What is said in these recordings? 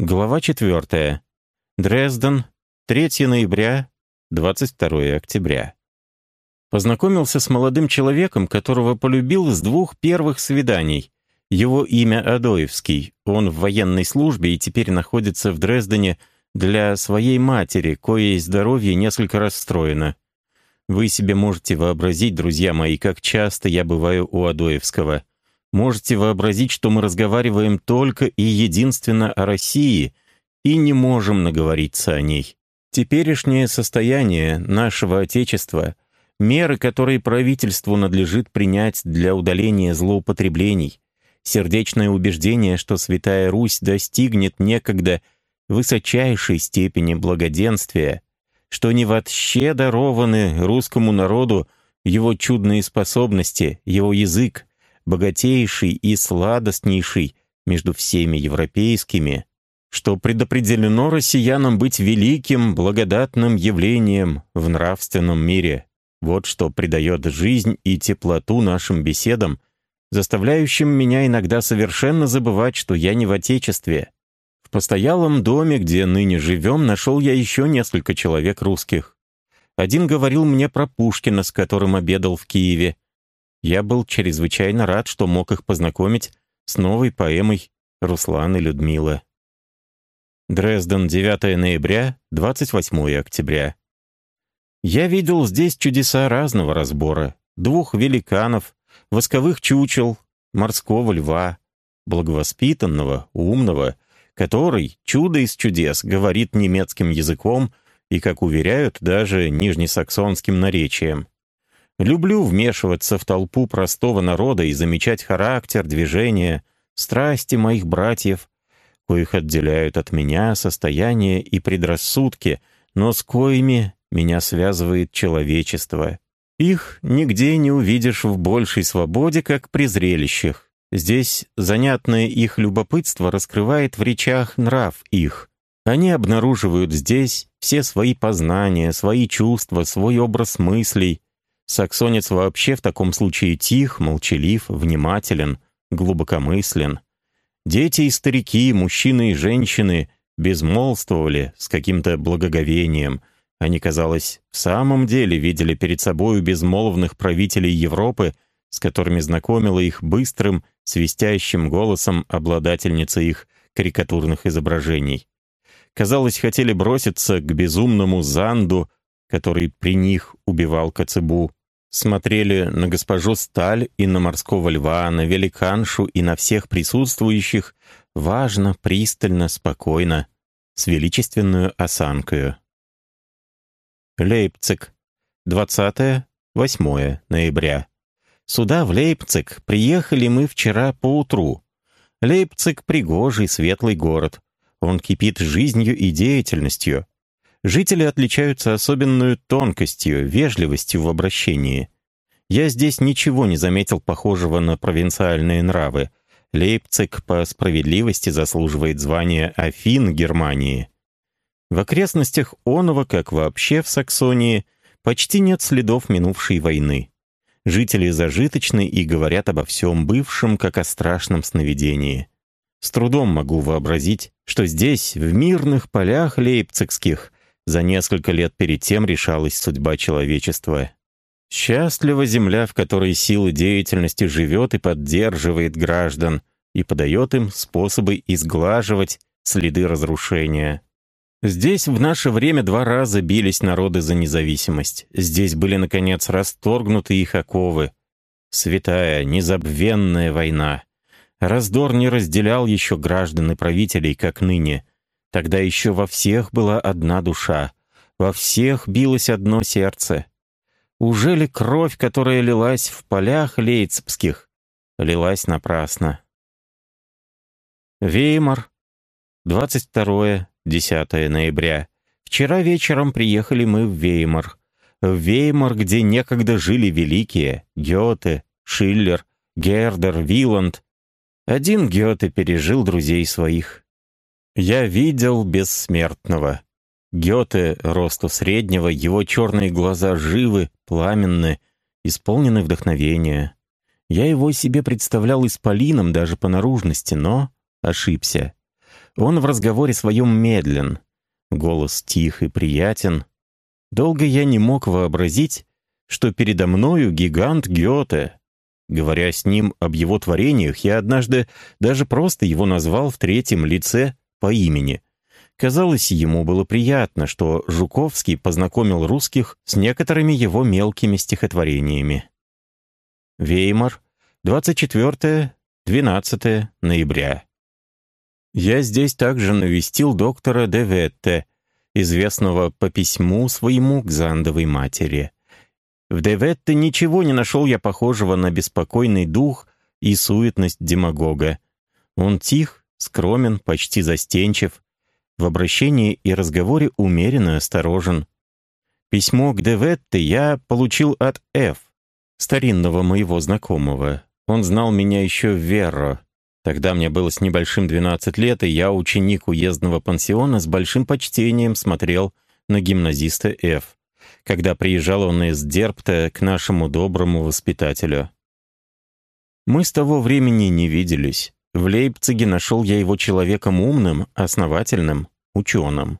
Глава 4. Дрезден. 3 ноября, 22 октября. Познакомился с молодым человеком, которого полюбил с двух первых свиданий. Его имя Адоевский. Он в военной службе и теперь находится в Дрездене для своей матери, коей здоровье несколько расстроено. Вы себе можете вообразить, друзья мои, как часто я бываю у Адоевского. Можете вообразить, что мы разговариваем только и единственно о России и не можем наговориться о ней. Теперешнее состояние нашего Отечества, меры, которые правительству надлежит принять для удаления злоупотреблений, сердечное убеждение, что Святая Русь достигнет некогда высочайшей степени благоденствия, что не вообще дарованы русскому народу его чудные способности, его язык, богатейший и сладостнейший между всеми европейскими, что предопределено россиянам быть великим, благодатным явлением в нравственном мире. Вот что придает жизнь и теплоту нашим беседам, заставляющим меня иногда совершенно забывать, что я не в Отечестве. В постоялом доме, где ныне живем, нашел я еще несколько человек русских. Один говорил мне про Пушкина, с которым обедал в Киеве, я был чрезвычайно рад, что мог их познакомить с новой поэмой «Руслан и Людмила». Дрезден, 9 ноября, 28 октября. Я видел здесь чудеса разного разбора. Двух великанов, восковых чучел, морского льва, благовоспитанного, умного, который, чудо из чудес, говорит немецким языком и, как уверяют, даже нижнесаксонским наречием. Люблю вмешиваться в толпу простого народа и замечать характер, движения, страсти моих братьев, коих отделяют от меня состояние и предрассудки, но с коими меня связывает человечество. Их нигде не увидишь в большей свободе, как при зрелищах. Здесь занятное их любопытство раскрывает в речах нрав их. Они обнаруживают здесь все свои познания, свои чувства, свой образ мыслей, Саксонец вообще в таком случае тих, молчалив, внимателен, глубокомыслен. Дети и старики, мужчины и женщины безмолвствовали с каким-то благоговением. Они, казалось, в самом деле видели перед собою безмолвных правителей Европы, с которыми знакомила их быстрым, свистящим голосом обладательница их карикатурных изображений. Казалось, хотели броситься к безумному Занду, который при них убивал Коцебу, смотрели на госпожу Сталь и на морского льва, на великаншу и на всех присутствующих важно, пристально, спокойно, с величественную осанкою. Лейпциг, 20-8 ноября. Сюда, в Лейпциг, приехали мы вчера поутру. Лейпциг — пригожий, светлый город. Он кипит жизнью и деятельностью. Жители отличаются особенную тонкостью, вежливостью в обращении. Я здесь ничего не заметил похожего на провинциальные нравы. Лейпциг по справедливости заслуживает звания Афин Германии. В окрестностях Онова, как вообще в Саксонии, почти нет следов минувшей войны. Жители зажиточны и говорят обо всем бывшем, как о страшном сновидении. С трудом могу вообразить, что здесь, в мирных полях лейпцигских, за несколько лет перед тем решалась судьба человечества. Счастлива земля, в которой сила деятельности живет и поддерживает граждан и подает им способы изглаживать следы разрушения. Здесь в наше время два раза бились народы за независимость. Здесь были, наконец, расторгнуты их оковы. Святая, незабвенная война. Раздор не разделял еще граждан и правителей, как ныне. Тогда еще во всех была одна душа, во всех билось одно сердце. Уже ли кровь, которая лилась в полях лейцепских, лилась напрасно? Веймар, 22-10 ноября. Вчера вечером приехали мы в Веймар. В Веймар, где некогда жили великие Гёте, Шиллер, Гердер, Виланд. Один Гёте пережил друзей своих. Я видел бессмертного. Гёте росту среднего, его черные глаза живы, пламенны, исполнены вдохновения. Я его себе представлял исполином даже по наружности, но ошибся. Он в разговоре своем медлен, голос тих и приятен. Долго я не мог вообразить, что передо мною гигант Гёте. Говоря с ним об его творениях, я однажды даже просто его назвал в третьем лице по имени. Казалось, ему было приятно, что Жуковский познакомил русских с некоторыми его мелкими стихотворениями. Веймар, 24-12 ноября. Я здесь также навестил доктора Деветте, известного по письму своему к Зандовой матери. В Деветте ничего не нашел я похожего на беспокойный дух и суетность демагога. Он тих, скромен, почти застенчив, в обращении и разговоре умеренно осторожен. Письмо к Деветте я получил от Ф, старинного моего знакомого. Он знал меня еще в Верро. Тогда мне было с небольшим 12 лет, и я, ученик уездного пансиона, с большим почтением смотрел на гимназиста Ф, когда приезжал он из Дерпта к нашему доброму воспитателю. Мы с того времени не виделись. В Лейпциге нашел я его человеком умным, основательным, ученым.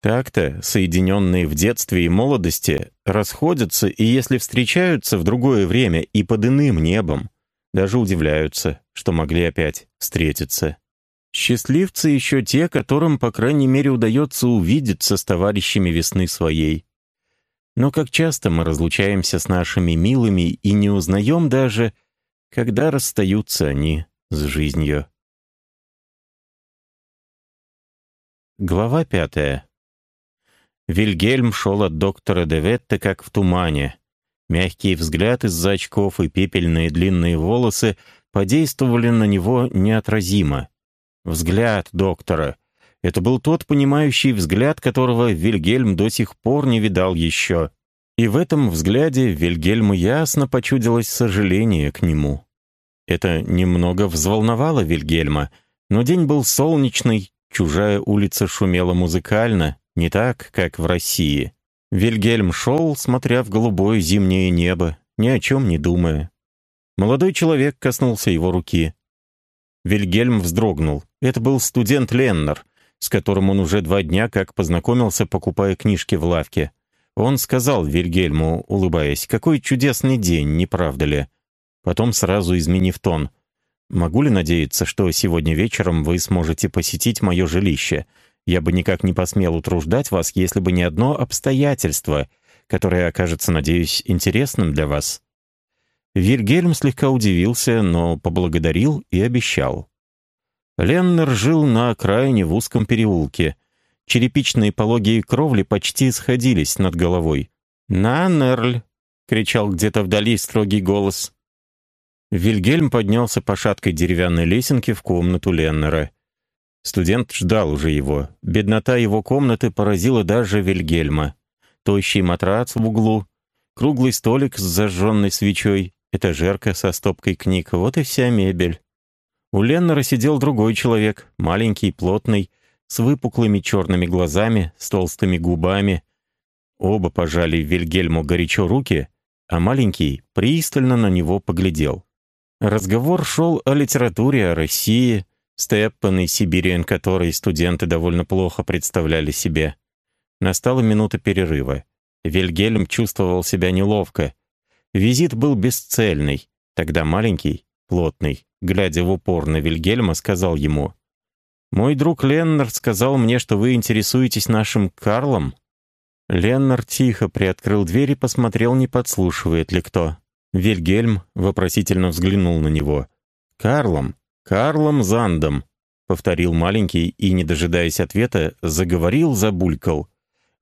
Так-то, соединенные в детстве и молодости, расходятся, и если встречаются в другое время и под иным небом, даже удивляются, что могли опять встретиться. Счастливцы еще те, которым, по крайней мере, удается увидеться с товарищами весны своей. Но как часто мы разлучаемся с нашими милыми и не узнаем даже, когда расстаются они с жизнью. Глава пятая. Вильгельм шел от доктора Деветта как в тумане. Мягкий взгляд из-за очков и пепельные длинные волосы подействовали на него неотразимо. Взгляд доктора. Это был тот понимающий взгляд, которого Вильгельм до сих пор не видал еще. И в этом взгляде Вильгельму ясно почудилось сожаление к нему. Это немного взволновало Вильгельма, но день был солнечный, чужая улица шумела музыкально, не так, как в России. Вильгельм шел, смотря в голубое зимнее небо, ни о чем не думая. Молодой человек коснулся его руки. Вильгельм вздрогнул. Это был студент Леннер, с которым он уже два дня как познакомился, покупая книжки в лавке. Он сказал Вильгельму, улыбаясь, «Какой чудесный день, не правда ли?» Потом сразу изменив тон. «Могу ли надеяться, что сегодня вечером вы сможете посетить мое жилище? Я бы никак не посмел утруждать вас, если бы не одно обстоятельство, которое окажется, надеюсь, интересным для вас». Вильгельм слегка удивился, но поблагодарил и обещал. Леннер жил на окраине в узком переулке. Черепичные пологие кровли почти сходились над головой. «На, кричал где-то вдали строгий голос. Вильгельм поднялся по шаткой деревянной лесенке в комнату Леннера. Студент ждал уже его. Беднота его комнаты поразила даже Вильгельма. Тощий матрац в углу, круглый столик с зажженной свечой, этажерка со стопкой книг — вот и вся мебель. У Леннера сидел другой человек, маленький, плотный, с выпуклыми черными глазами, с толстыми губами. Оба пожали Вильгельму горячо руки, а маленький пристально на него поглядел. Разговор шел о литературе, о России, Степпан и Сибириан, которые студенты довольно плохо представляли себе. Настала минута перерыва. Вильгельм чувствовал себя неловко. Визит был бесцельный. Тогда маленький, плотный, глядя в упор на Вильгельма, сказал ему, «Мой друг Леннард сказал мне, что вы интересуетесь нашим Карлом». Леннард тихо приоткрыл дверь и посмотрел, не подслушивает ли кто. Вильгельм вопросительно взглянул на него. «Карлом, Карлом Зандом», — повторил маленький и, не дожидаясь ответа, заговорил, забулькал.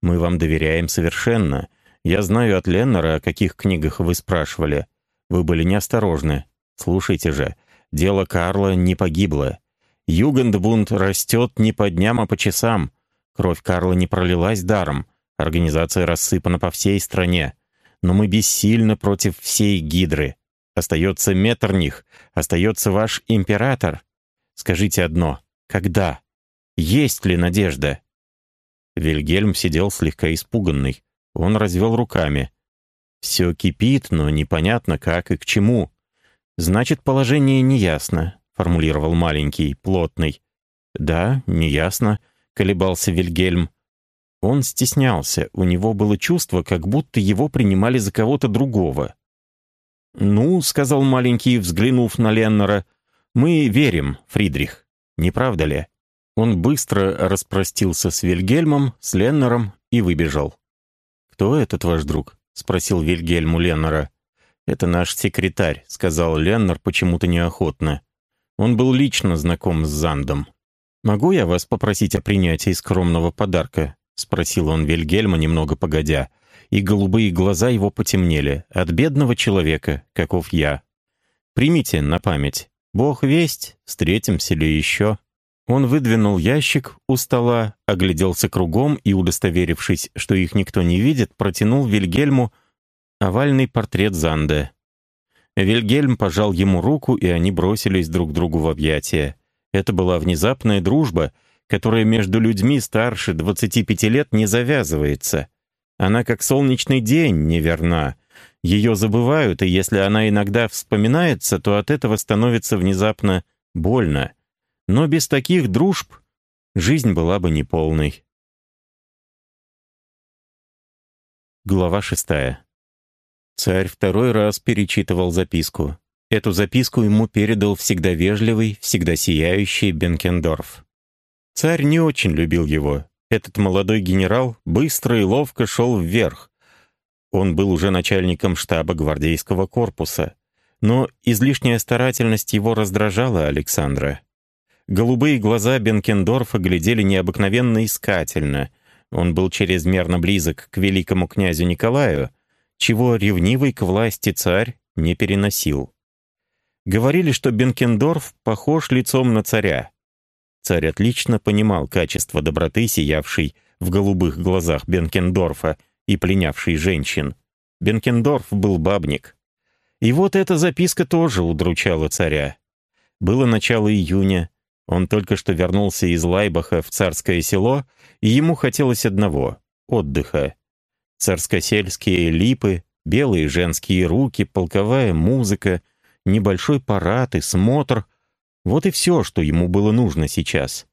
«Мы вам доверяем совершенно. Я знаю от Леннера, о каких книгах вы спрашивали. Вы были неосторожны. Слушайте же, дело Карла не погибло. Югендбунд растет не по дням, а по часам. Кровь Карла не пролилась даром. Организация рассыпана по всей стране но мы бессильны против всей Гидры. Остается Меттерних, остается ваш император. Скажите одно, когда? Есть ли надежда?» Вильгельм сидел слегка испуганный. Он развел руками. «Все кипит, но непонятно как и к чему. Значит, положение неясно», — формулировал маленький, плотный. «Да, неясно», — колебался Вильгельм. Он стеснялся, у него было чувство, как будто его принимали за кого-то другого. «Ну», — сказал маленький, взглянув на Леннера, — «мы верим, Фридрих, не правда ли?» Он быстро распростился с Вильгельмом, с Леннером и выбежал. «Кто этот ваш друг?» — спросил Вильгельм у Леннера. «Это наш секретарь», — сказал Леннер почему-то неохотно. Он был лично знаком с Зандом. «Могу я вас попросить о принятии скромного подарка?» — спросил он Вильгельма немного погодя, и голубые глаза его потемнели. «От бедного человека, каков я. Примите на память. Бог весть, встретимся ли еще?» Он выдвинул ящик у стола, огляделся кругом и, удостоверившись, что их никто не видит, протянул Вильгельму овальный портрет Занде. Вильгельм пожал ему руку, и они бросились друг другу в объятия. Это была внезапная дружба, которая между людьми старше 25 лет не завязывается. Она как солнечный день неверна. Ее забывают, и если она иногда вспоминается, то от этого становится внезапно больно. Но без таких дружб жизнь была бы неполной. Глава шестая. Царь второй раз перечитывал записку. Эту записку ему передал всегда вежливый, всегда сияющий Бенкендорф. Царь не очень любил его. Этот молодой генерал быстро и ловко шел вверх. Он был уже начальником штаба гвардейского корпуса. Но излишняя старательность его раздражала Александра. Голубые глаза Бенкендорфа глядели необыкновенно искательно. Он был чрезмерно близок к великому князю Николаю, чего ревнивый к власти царь не переносил. Говорили, что Бенкендорф похож лицом на царя. Царь отлично понимал качество доброты, сиявшей в голубых глазах Бенкендорфа и пленявшей женщин. Бенкендорф был бабник. И вот эта записка тоже удручала царя. Было начало июня, он только что вернулся из Лайбаха в царское село, и ему хотелось одного — отдыха. Царскосельские липы, белые женские руки, полковая музыка, небольшой парад и смотр — вот и все, что ему было нужно сейчас.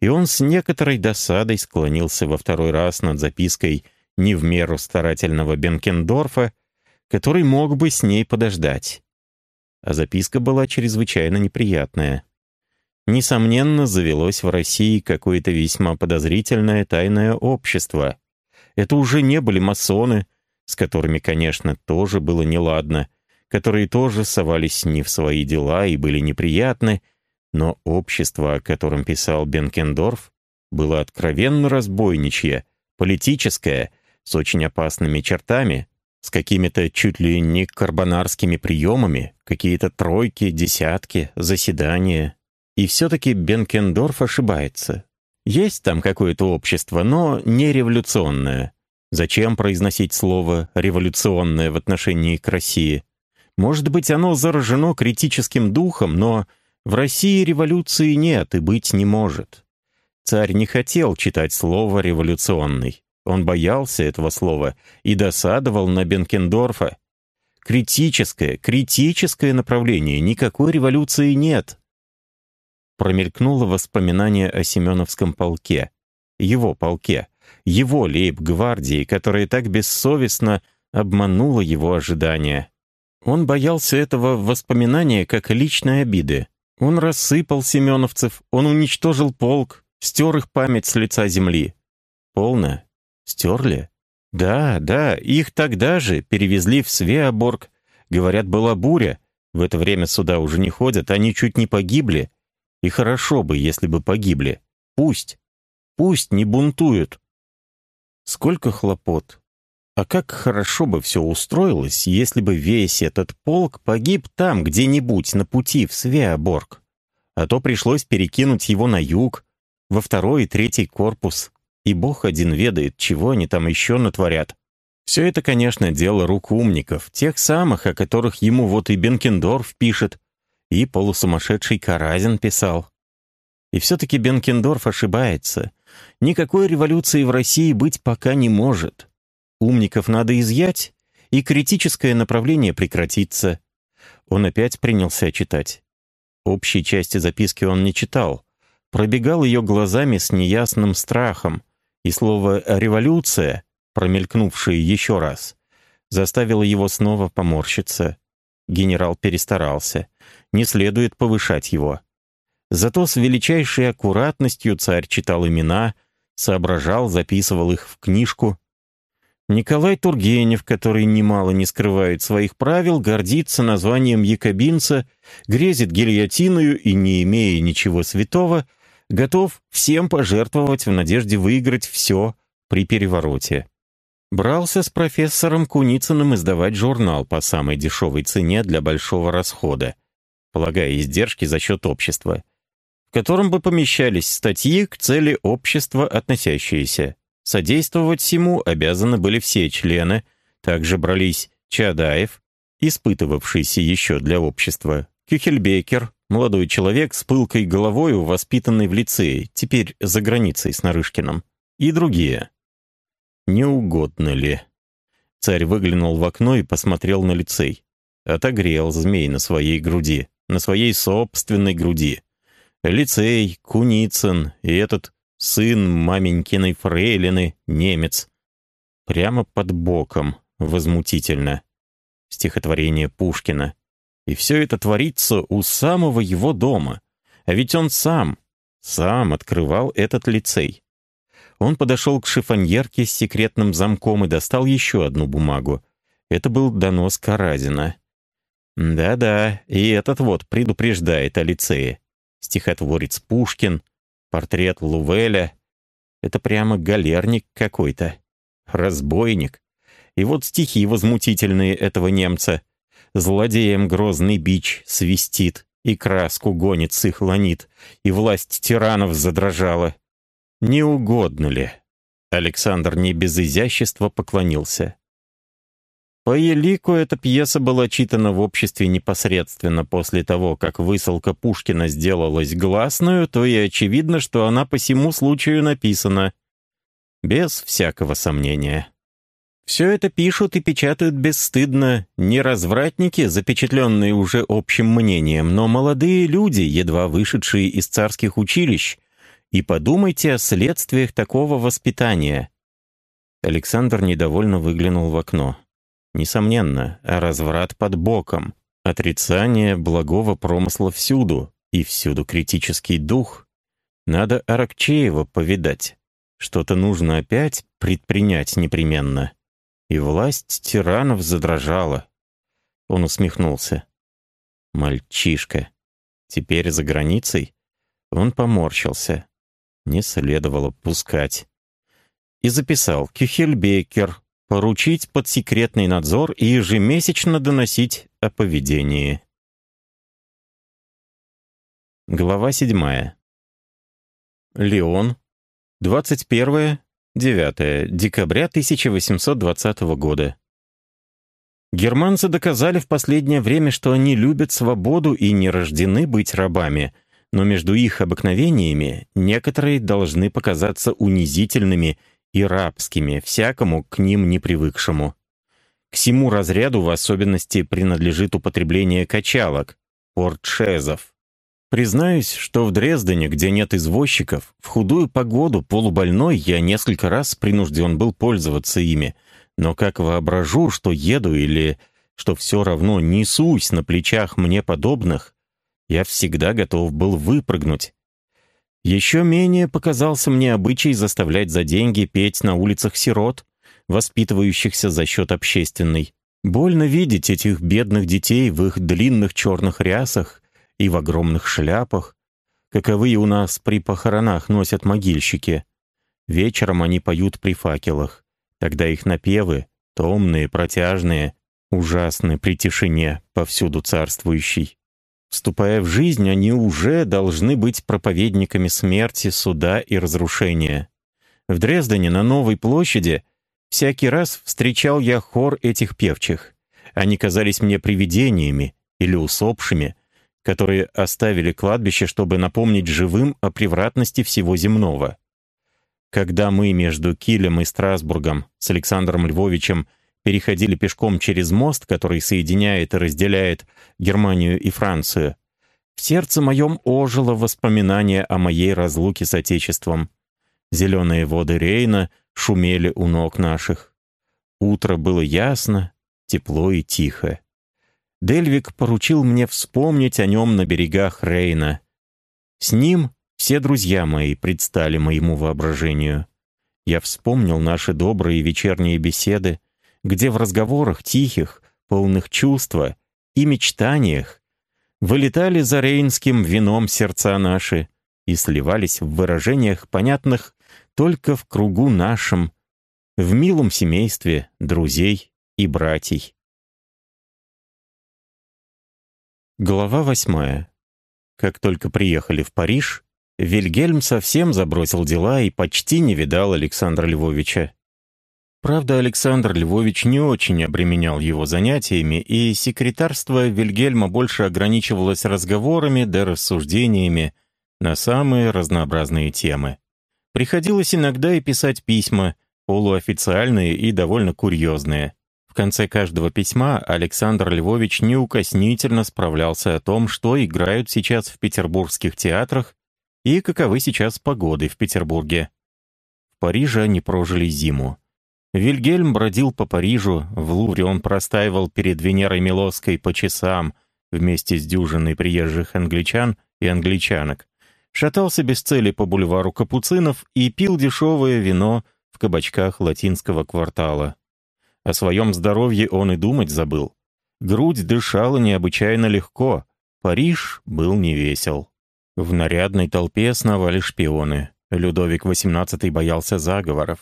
И он с некоторой досадой склонился во второй раз над запиской не в меру старательного Бенкендорфа, который мог бы с ней подождать. А записка была чрезвычайно неприятная. Несомненно, завелось в России какое-то весьма подозрительное тайное общество. Это уже не были масоны, с которыми, конечно, тоже было неладно, которые тоже совались не в свои дела и были неприятны, но общество, о котором писал Бенкендорф, было откровенно разбойничье, политическое, с очень опасными чертами, с какими-то чуть ли не карбонарскими приемами, какие-то тройки, десятки, заседания, и все-таки Бенкендорф ошибается. Есть там какое-то общество, но не революционное. Зачем произносить слово «революционное» в отношении к России? Может быть, оно заражено критическим духом, но в России революции нет и быть не может. Царь не хотел читать слово «революционный». Он боялся этого слова и досадовал на Бенкендорфа. Критическое, критическое направление, никакой революции нет промелькнуло воспоминание о Семеновском полке, его полке, его лейб-гвардии, которая так бессовестно обманула его ожидания. Он боялся этого воспоминания как личной обиды. Он рассыпал семеновцев, он уничтожил полк, стер их память с лица земли. Полно? Стерли? Да, да, их тогда же перевезли в Свеоборг. Говорят, была буря. В это время сюда уже не ходят, они чуть не погибли. И хорошо бы, если бы погибли. Пусть. Пусть не бунтуют. Сколько хлопот. А как хорошо бы все устроилось, если бы весь этот полк погиб там, где-нибудь на пути в Свеоборг. А то пришлось перекинуть его на юг, во второй и третий корпус. И бог один ведает, чего они там еще натворят. Все это, конечно, дело рук умников, тех самых, о которых ему вот и Бенкендорф пишет, и полусумасшедший Каразин писал. И все-таки Бенкендорф ошибается. Никакой революции в России быть пока не может. Умников надо изъять, и критическое направление прекратится. Он опять принялся читать. Общей части записки он не читал. пробегал ее глазами с неясным страхом, и слово «революция», промелькнувшее еще раз, заставило его снова поморщиться. Генерал перестарался. Не следует повышать его. Зато с величайшей аккуратностью царь читал имена, соображал, записывал их в книжку. Николай Тургенев, который немало не скрывает своих правил, гордится названием якобинца, грезит гильотиною и, не имея ничего святого, готов всем пожертвовать в надежде выиграть все при перевороте. Брался с профессором Куницыным издавать журнал по самой дешевой цене для большого расхода, полагая издержки за счет общества, в котором бы помещались статьи к цели общества относящиеся. Содействовать всему обязаны были все члены, также брались Чадаев, испытывавшийся еще для общества, Кюхельбекер, молодой человек с пылкой головою, воспитанный в лицее, теперь за границей с Нарышкиным, и другие. Не угодно ли? Царь выглянул в окно и посмотрел на лицей. Отогрел змей на своей груди, на своей собственной груди. Лицей, Куницын и этот сын маменькиной фрейлины, немец. Прямо под боком, возмутительно. Стихотворение Пушкина. И все это творится у самого его дома. А ведь он сам, сам открывал этот лицей. Он подошел к шифоньерке с секретным замком и достал еще одну бумагу. Это был донос Каразина. Да-да, и этот вот предупреждает о лицее. Стихотворец Пушкин — Портрет Лувеля — это прямо галерник какой-то. Разбойник. И вот стихи возмутительные этого немца. Злодеям грозный бич свистит, и краску гонит с их ланит, и власть тиранов задрожала. Не угодно ли? Александр не без изящества поклонился. По елику эта пьеса была читана в обществе непосредственно после того, как высылка Пушкина сделалась гласную, то и очевидно, что она по всему случаю написана. Без всякого сомнения. Все это пишут и печатают бесстыдно не развратники, запечатленные уже общим мнением, но молодые люди, едва вышедшие из царских училищ. И подумайте о следствиях такого воспитания. Александр недовольно выглянул в окно. Несомненно, разврат под боком, отрицание благого промысла всюду, и всюду критический дух. Надо Аракчеева повидать. Что-то нужно опять предпринять непременно. И власть тиранов задрожала. Он усмехнулся. Мальчишка. Теперь за границей? Он поморщился. Не следовало пускать. И записал Кюхельбекер, поручить под секретный надзор и ежемесячно доносить о поведении. Глава 7. Леон. 21-9 декабря 1820 года. Германцы доказали в последнее время, что они любят свободу и не рождены быть рабами, но между их обыкновениями некоторые должны показаться унизительными и рабскими, всякому к ним не привыкшему. К всему разряду в особенности принадлежит употребление качалок, портшезов. Признаюсь, что в Дрездене, где нет извозчиков, в худую погоду полубольной я несколько раз принужден был пользоваться ими, но как воображу, что еду или что все равно несусь на плечах мне подобных, я всегда готов был выпрыгнуть, еще менее показался мне обычай заставлять за деньги петь на улицах сирот, воспитывающихся за счет общественной. Больно видеть этих бедных детей в их длинных черных рясах и в огромных шляпах, каковые у нас при похоронах носят могильщики. Вечером они поют при факелах. Тогда их напевы, томные, протяжные, ужасны при тишине, повсюду царствующей. Вступая в жизнь, они уже должны быть проповедниками смерти, суда и разрушения. В Дрездене на Новой площади всякий раз встречал я хор этих певчих. Они казались мне привидениями или усопшими, которые оставили кладбище, чтобы напомнить живым о превратности всего земного. Когда мы между Килем и Страсбургом с Александром Львовичем переходили пешком через мост, который соединяет и разделяет Германию и Францию, В сердце моем ожило воспоминание о моей разлуке с Отечеством. Зеленые воды Рейна шумели у ног наших. Утро было ясно, тепло и тихо. Дельвик поручил мне вспомнить о нем на берегах Рейна. С ним все друзья мои предстали моему воображению. Я вспомнил наши добрые вечерние беседы, где в разговорах тихих, полных чувства и мечтаниях вылетали за рейнским вином сердца наши и сливались в выражениях, понятных только в кругу нашем, в милом семействе друзей и братьей. Глава восьмая. Как только приехали в Париж, Вильгельм совсем забросил дела и почти не видал Александра Львовича. Правда, Александр Львович не очень обременял его занятиями, и секретарство Вильгельма больше ограничивалось разговорами да рассуждениями на самые разнообразные темы. Приходилось иногда и писать письма, полуофициальные и довольно курьезные. В конце каждого письма Александр Львович неукоснительно справлялся о том, что играют сейчас в петербургских театрах и каковы сейчас погоды в Петербурге. В Париже они прожили зиму. Вильгельм бродил по Парижу, в Лувре он простаивал перед Венерой Милосской по часам вместе с дюжиной приезжих англичан и англичанок, шатался без цели по бульвару Капуцинов и пил дешевое вино в кабачках латинского квартала. О своем здоровье он и думать забыл. Грудь дышала необычайно легко, Париж был невесел. В нарядной толпе сновали шпионы. Людовик XVIII боялся заговоров.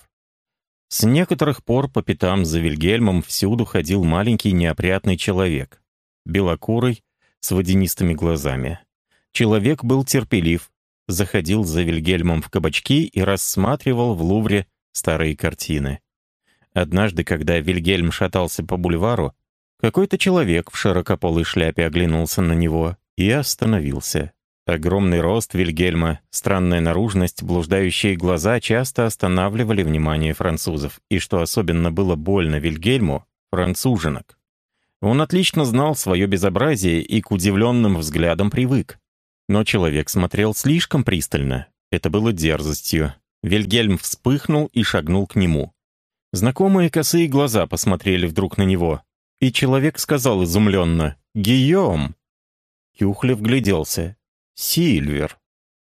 С некоторых пор по пятам за Вильгельмом всюду ходил маленький неопрятный человек. Белокурый, с водянистыми глазами. Человек был терпелив, заходил за Вильгельмом в кабачки и рассматривал в Лувре старые картины. Однажды, когда Вильгельм шатался по бульвару, какой-то человек в широкополой шляпе оглянулся на него и остановился. Огромный рост Вильгельма, странная наружность, блуждающие глаза часто останавливали внимание французов, и, что особенно было больно Вильгельму, француженок. Он отлично знал свое безобразие и к удивленным взглядам привык. Но человек смотрел слишком пристально. Это было дерзостью. Вильгельм вспыхнул и шагнул к нему. Знакомые косые глаза посмотрели вдруг на него, и человек сказал изумленно «Гийом!». Юхлев гляделся. Сильвер.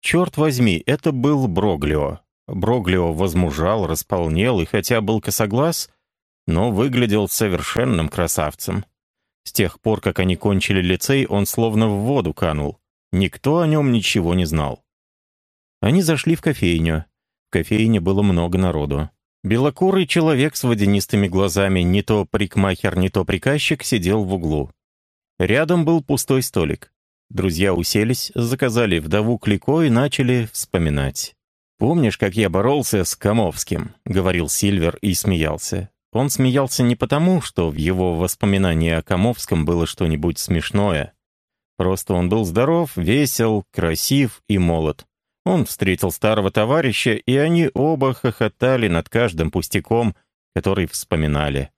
Черт возьми, это был Броглио. Броглио возмужал, располнел и хотя был косоглаз, но выглядел совершенным красавцем. С тех пор, как они кончили лицей, он словно в воду канул. Никто о нем ничего не знал. Они зашли в кофейню. В кофейне было много народу. Белокурый человек с водянистыми глазами, не то прикмахер, не то приказчик, сидел в углу. Рядом был пустой столик. Друзья уселись, заказали вдову Клико и начали вспоминать. «Помнишь, как я боролся с Комовским?» — говорил Сильвер и смеялся. Он смеялся не потому, что в его воспоминании о Комовском было что-нибудь смешное. Просто он был здоров, весел, красив и молод. Он встретил старого товарища, и они оба хохотали над каждым пустяком, который вспоминали.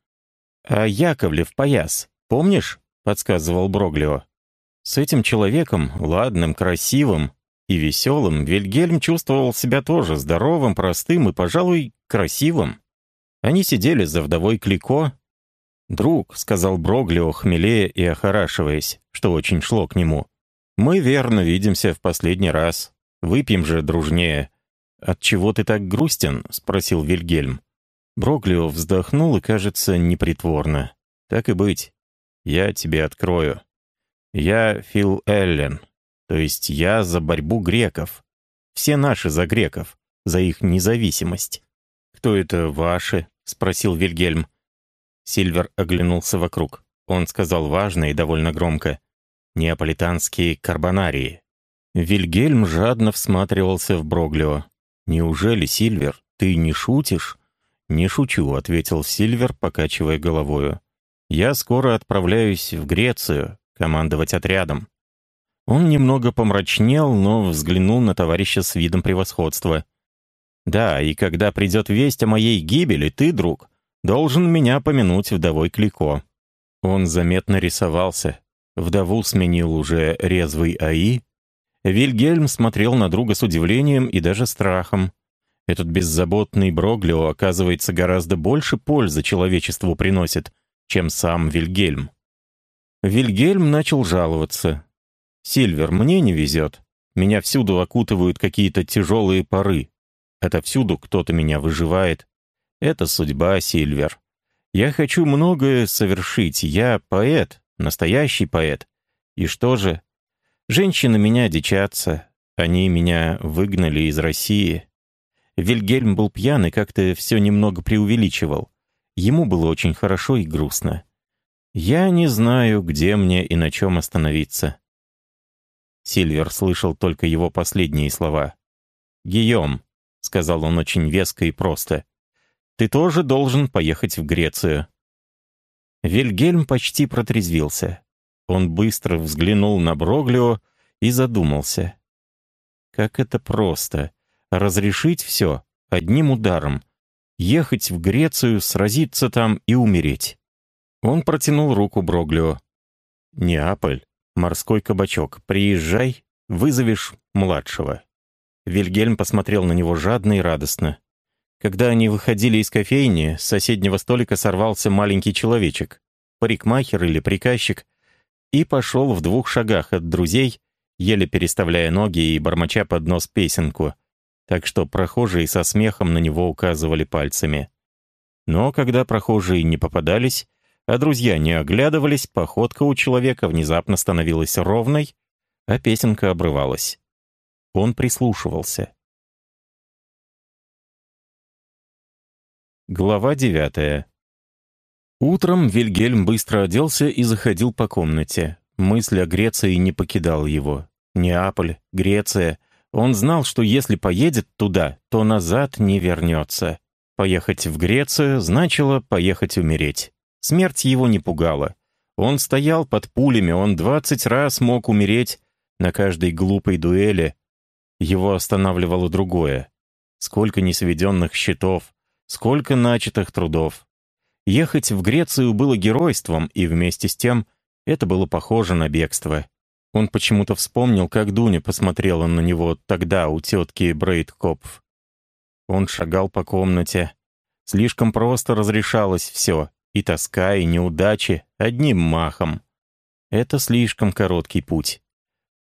«А Яковлев пояс, помнишь?» — подсказывал Броглио. С этим человеком, ладным, красивым и веселым, Вильгельм чувствовал себя тоже здоровым, простым и, пожалуй, красивым. Они сидели за вдовой Клико. «Друг», — сказал Броглио, хмелея и охорашиваясь, что очень шло к нему, — «мы верно видимся в последний раз. Выпьем же дружнее». «От чего ты так грустен?» — спросил Вильгельм. Броглио вздохнул и, кажется, непритворно. «Так и быть. Я тебе открою». Я Фил Эллен, то есть я за борьбу греков. Все наши за греков, за их независимость. «Кто это ваши?» — спросил Вильгельм. Сильвер оглянулся вокруг. Он сказал важно и довольно громко. «Неаполитанские карбонарии». Вильгельм жадно всматривался в Броглио. «Неужели, Сильвер, ты не шутишь?» «Не шучу», — ответил Сильвер, покачивая головою. «Я скоро отправляюсь в Грецию, командовать отрядом. Он немного помрачнел, но взглянул на товарища с видом превосходства. «Да, и когда придет весть о моей гибели, ты, друг, должен меня помянуть вдовой Клико». Он заметно рисовался. Вдову сменил уже резвый АИ. Вильгельм смотрел на друга с удивлением и даже страхом. Этот беззаботный Броглио, оказывается, гораздо больше пользы человечеству приносит, чем сам Вильгельм. Вильгельм начал жаловаться. «Сильвер, мне не везет. Меня всюду окутывают какие-то тяжелые пары. Отовсюду кто-то меня выживает. Это судьба, Сильвер. Я хочу многое совершить. Я поэт, настоящий поэт. И что же? Женщины меня дичатся. Они меня выгнали из России. Вильгельм был пьян и как-то все немного преувеличивал. Ему было очень хорошо и грустно. Я не знаю, где мне и на чем остановиться. Сильвер слышал только его последние слова. «Гийом», — сказал он очень веско и просто, — «ты тоже должен поехать в Грецию». Вильгельм почти протрезвился. Он быстро взглянул на Броглио и задумался. Как это просто — разрешить все одним ударом, ехать в Грецию, сразиться там и умереть. Он протянул руку Броглио. «Неаполь «Морской кабачок, приезжай, вызовешь младшего». Вильгельм посмотрел на него жадно и радостно. Когда они выходили из кофейни, с соседнего столика сорвался маленький человечек, парикмахер или приказчик, и пошел в двух шагах от друзей, еле переставляя ноги и бормоча под нос песенку, так что прохожие со смехом на него указывали пальцами. Но когда прохожие не попадались, а друзья не оглядывались, походка у человека внезапно становилась ровной, а песенка обрывалась. Он прислушивался. Глава девятая. Утром Вильгельм быстро оделся и заходил по комнате. Мысль о Греции не покидала его. Неаполь, Греция. Он знал, что если поедет туда, то назад не вернется. Поехать в Грецию значило поехать умереть. Смерть его не пугала. Он стоял под пулями, он двадцать раз мог умереть на каждой глупой дуэли. Его останавливало другое. Сколько несведенных счетов, сколько начатых трудов. Ехать в Грецию было геройством, и вместе с тем это было похоже на бегство. Он почему-то вспомнил, как Дуня посмотрела на него тогда у тетки Брейдкопф. Он шагал по комнате. Слишком просто разрешалось все. И тоска, и неудачи одним махом. Это слишком короткий путь.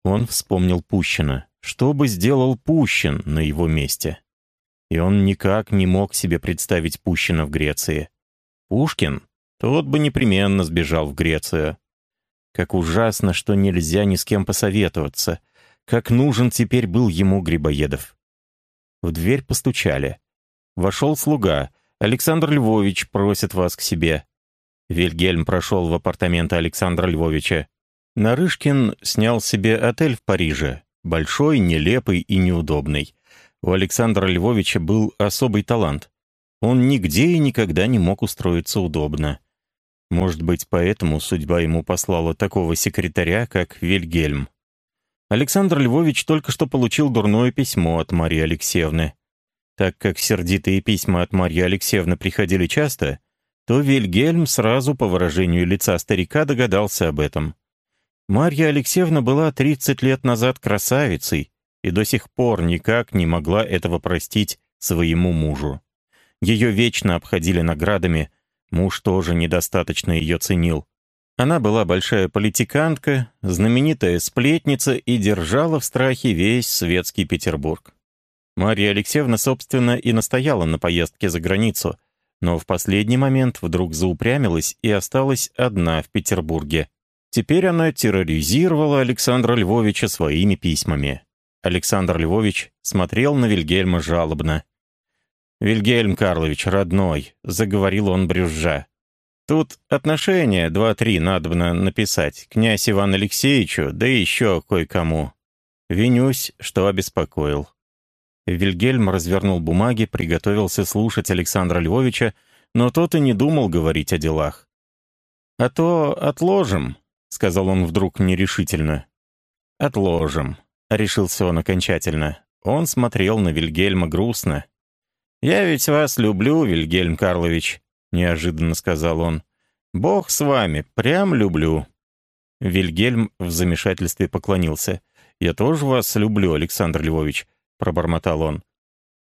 Он вспомнил Пущина. Что бы сделал Пущин на его месте? И он никак не мог себе представить Пущина в Греции. Пушкин? Тот бы непременно сбежал в Грецию. Как ужасно, что нельзя ни с кем посоветоваться. Как нужен теперь был ему Грибоедов. В дверь постучали. Вошел слуга, Александр Львович просит вас к себе». Вильгельм прошел в апартаменты Александра Львовича. Нарышкин снял себе отель в Париже. Большой, нелепый и неудобный. У Александра Львовича был особый талант. Он нигде и никогда не мог устроиться удобно. Может быть, поэтому судьба ему послала такого секретаря, как Вильгельм. Александр Львович только что получил дурное письмо от Марии Алексеевны. Так как сердитые письма от Марьи Алексеевны приходили часто, то Вильгельм сразу по выражению лица старика догадался об этом. Марья Алексеевна была 30 лет назад красавицей и до сих пор никак не могла этого простить своему мужу. Ее вечно обходили наградами, муж тоже недостаточно ее ценил. Она была большая политиканка, знаменитая сплетница и держала в страхе весь светский Петербург. Марья Алексеевна, собственно, и настояла на поездке за границу, но в последний момент вдруг заупрямилась и осталась одна в Петербурге. Теперь она терроризировала Александра Львовича своими письмами. Александр Львович смотрел на Вильгельма жалобно. «Вильгельм Карлович, родной», — заговорил он брюзжа. «Тут отношения два-три надобно написать князь Иван Алексеевичу, да еще кое-кому. Винюсь, что обеспокоил. Вильгельм развернул бумаги, приготовился слушать Александра Львовича, но тот и не думал говорить о делах. «А то отложим», — сказал он вдруг нерешительно. «Отложим», — решился он окончательно. Он смотрел на Вильгельма грустно. «Я ведь вас люблю, Вильгельм Карлович», — неожиданно сказал он. «Бог с вами, прям люблю». Вильгельм в замешательстве поклонился. «Я тоже вас люблю, Александр Львович», — пробормотал он.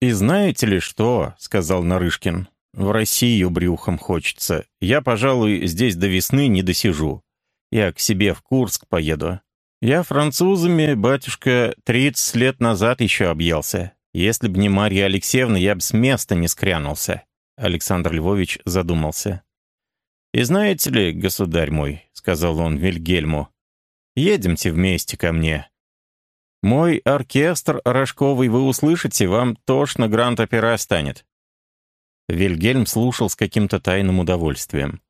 «И знаете ли что?» — сказал Нарышкин. «В Россию брюхом хочется. Я, пожалуй, здесь до весны не досижу. Я к себе в Курск поеду. Я французами, батюшка, 30 лет назад еще объелся. Если б не Марья Алексеевна, я б с места не скрянулся». Александр Львович задумался. «И знаете ли, государь мой», — сказал он Вильгельму, — «едемте вместе ко мне. Мой оркестр рожковый вы услышите, вам тошно гранд-опера станет». Вильгельм слушал с каким-то тайным удовольствием.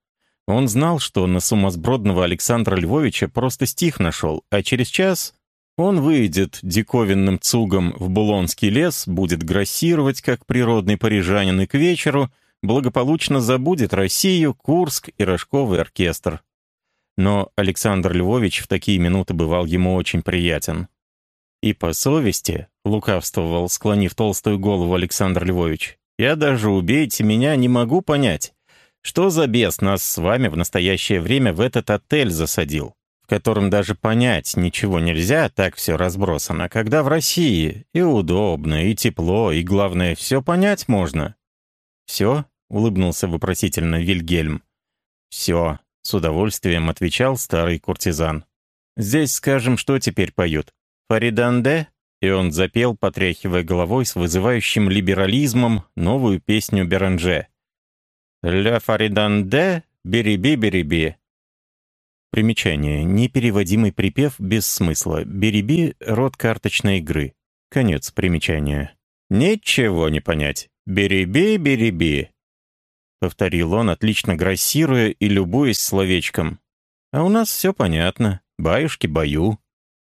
Он знал, что на сумасбродного Александра Львовича просто стих нашел, а через час он выйдет диковинным цугом в Булонский лес, будет грассировать, как природный парижанин, и к вечеру благополучно забудет Россию, Курск и Рожковый оркестр. Но Александр Львович в такие минуты бывал ему очень приятен. И по совести, лукавствовал, склонив толстую голову Александр Львович, я даже, убейте меня, не могу понять, что за бес нас с вами в настоящее время в этот отель засадил в котором даже понять ничего нельзя, так все разбросано, когда в России и удобно, и тепло, и, главное, все понять можно. «Все?» — улыбнулся вопросительно Вильгельм. «Все», — с удовольствием отвечал старый куртизан. «Здесь, скажем, что теперь поют? Фариданде?» И он запел, потряхивая головой с вызывающим либерализмом, новую песню Беранже. «Ля Фариданде, береби-береби». Примечание. Непереводимый припев без смысла. Береби — род карточной игры. Конец примечания. Ничего не понять. Береби, береби. Повторил он, отлично грассируя и любуясь словечком. А у нас все понятно. Баюшки бою.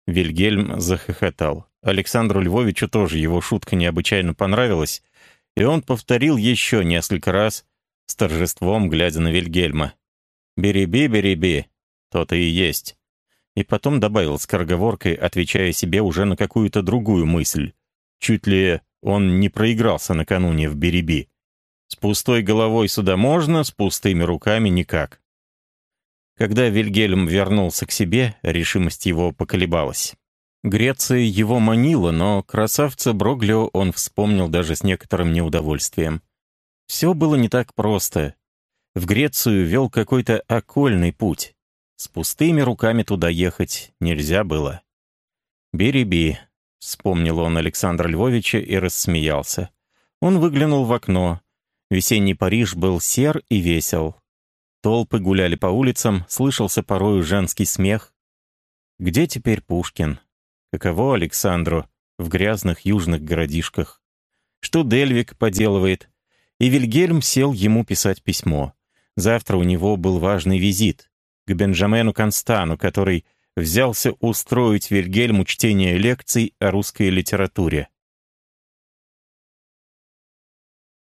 Вильгельм захохотал. Александру Львовичу тоже его шутка необычайно понравилась, и он повторил еще несколько раз, с торжеством глядя на Вильгельма. «Береби, береби, то-то и есть. И потом добавил скороговоркой, отвечая себе уже на какую-то другую мысль. Чуть ли он не проигрался накануне в Береби. С пустой головой сюда можно, с пустыми руками никак. Когда Вильгельм вернулся к себе, решимость его поколебалась. Греция его манила, но красавца Броглио он вспомнил даже с некоторым неудовольствием. Все было не так просто. В Грецию вел какой-то окольный путь. С пустыми руками туда ехать нельзя было. «Береби», — вспомнил он Александра Львовича и рассмеялся. Он выглянул в окно. Весенний Париж был сер и весел. Толпы гуляли по улицам, слышался порою женский смех. Где теперь Пушкин? Каково Александру в грязных южных городишках? Что Дельвик поделывает? И Вильгельм сел ему писать письмо. Завтра у него был важный визит к Бенджамену Констану, который взялся устроить Вильгельму чтение лекций о русской литературе.